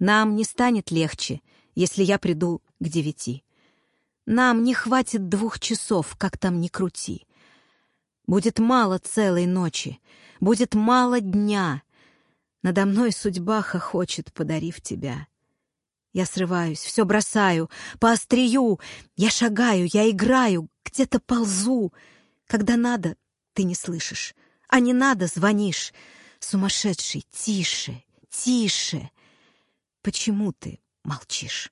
Нам не станет легче, если я приду к девяти. Нам не хватит двух часов, как там ни крути. Будет мало целой ночи, будет мало дня. Надо мной судьба хохочет, подарив тебя. Я срываюсь, все бросаю, по острию. Я шагаю, я играю, где-то ползу. Когда надо, ты не слышишь. А не надо, звонишь. Сумасшедший, тише, тише. Почему ты молчишь?